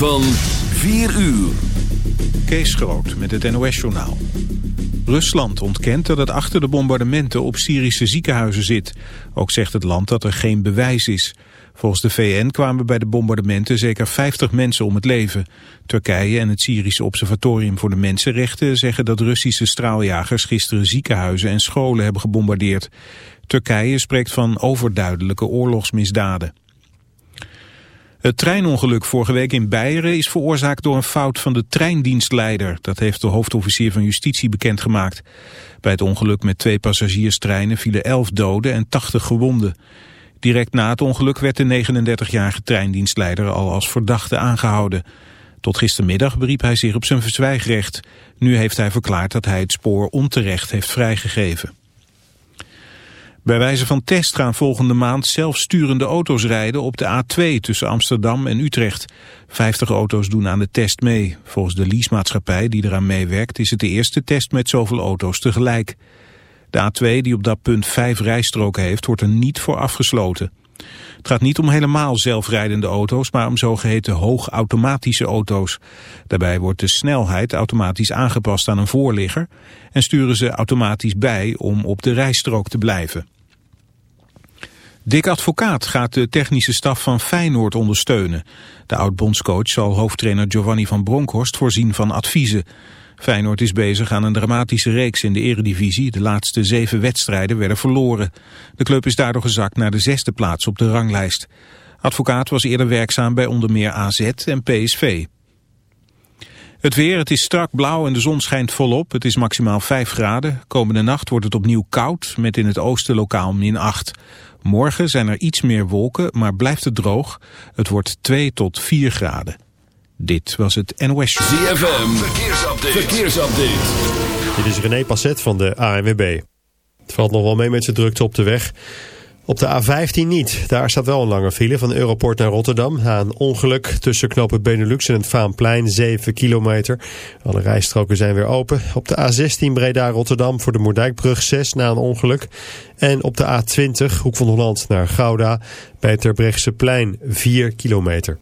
Van 4 uur. Kees Groot met het NOS-journaal. Rusland ontkent dat het achter de bombardementen op Syrische ziekenhuizen zit. Ook zegt het land dat er geen bewijs is. Volgens de VN kwamen bij de bombardementen zeker 50 mensen om het leven. Turkije en het Syrische Observatorium voor de Mensenrechten zeggen dat Russische straaljagers gisteren ziekenhuizen en scholen hebben gebombardeerd. Turkije spreekt van overduidelijke oorlogsmisdaden. Het treinongeluk vorige week in Beieren is veroorzaakt door een fout van de treindienstleider. Dat heeft de hoofdofficier van justitie bekendgemaakt. Bij het ongeluk met twee passagierstreinen vielen 11 doden en 80 gewonden. Direct na het ongeluk werd de 39-jarige treindienstleider al als verdachte aangehouden. Tot gistermiddag beriep hij zich op zijn verzwijgrecht. Nu heeft hij verklaard dat hij het spoor onterecht heeft vrijgegeven. Bij wijze van test gaan volgende maand zelfsturende auto's rijden op de A2 tussen Amsterdam en Utrecht. 50 auto's doen aan de test mee. Volgens de leasemaatschappij die eraan meewerkt is het de eerste test met zoveel auto's tegelijk. De A2 die op dat punt vijf rijstroken heeft wordt er niet voor afgesloten. Het gaat niet om helemaal zelfrijdende auto's, maar om zogeheten hoogautomatische auto's. Daarbij wordt de snelheid automatisch aangepast aan een voorligger en sturen ze automatisch bij om op de rijstrook te blijven. Dick Advocaat gaat de technische staf van Feyenoord ondersteunen. De oud-bondscoach zal hoofdtrainer Giovanni van Bronckhorst voorzien van adviezen. Feyenoord is bezig aan een dramatische reeks in de eredivisie. De laatste zeven wedstrijden werden verloren. De club is daardoor gezakt naar de zesde plaats op de ranglijst. Advocaat was eerder werkzaam bij onder meer AZ en PSV. Het weer, het is strak blauw en de zon schijnt volop. Het is maximaal 5 graden. Komende nacht wordt het opnieuw koud, met in het oosten lokaal min 8. Morgen zijn er iets meer wolken, maar blijft het droog. Het wordt 2 tot 4 graden. Dit was het NOS Show. ZFM, verkeersupdate. verkeersupdate. Dit is René Passet van de ANWB. Het valt nog wel mee met zijn drukte op de weg. Op de A15 niet. Daar staat wel een lange file van Europort naar Rotterdam. Na een ongeluk tussen knopen Benelux en het Vaanplein, 7 kilometer. Alle rijstroken zijn weer open. Op de A16 Breda-Rotterdam voor de Moerdijkbrug 6 na een ongeluk. En op de A20 Hoek van Holland naar Gouda bij het Terbrechtseplein plein 4 kilometer.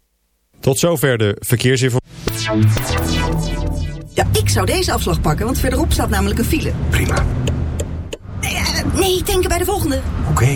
Tot zover de verkeersinformatie. Ja, ik zou deze afslag pakken, want verderop staat namelijk een file. Prima. Nee, eh, nee denken bij de volgende. Oké.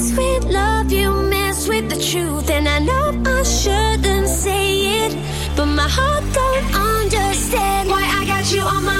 sweet love you mess with the truth, and I know I shouldn't say it, but my heart don't understand why I got you on my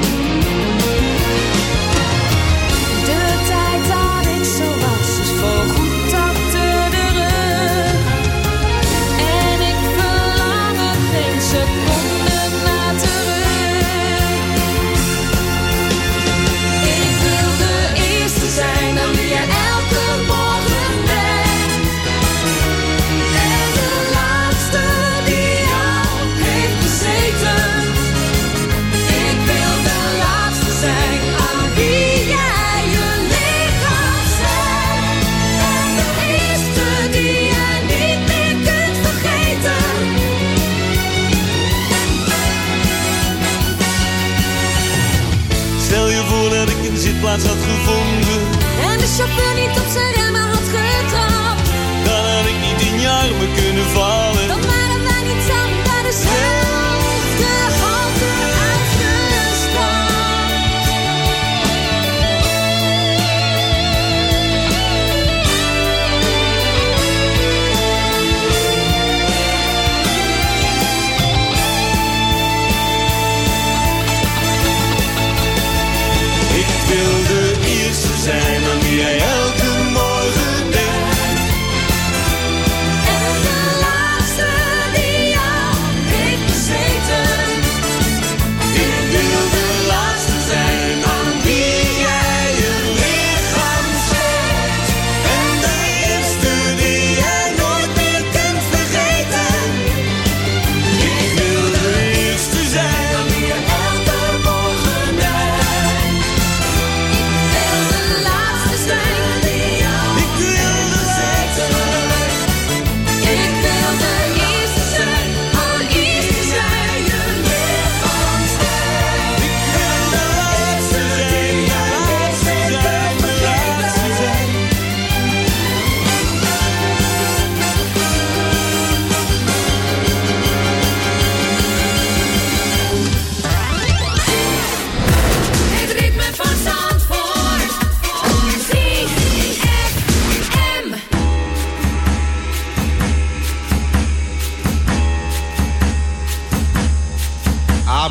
I'm so gevoeld.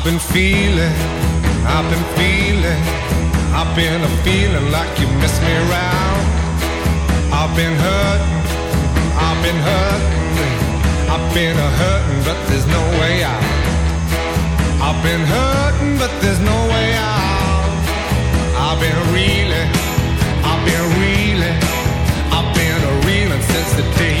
I've been feeling, I've been feeling, I've been a feeling like you miss me around. I've been hurting, I've been hurting, I've been a hurting, but there's no way out. I've been hurting, but there's no way out. I've been reeling, I've been reeling, I've been a reeling since the day.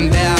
and there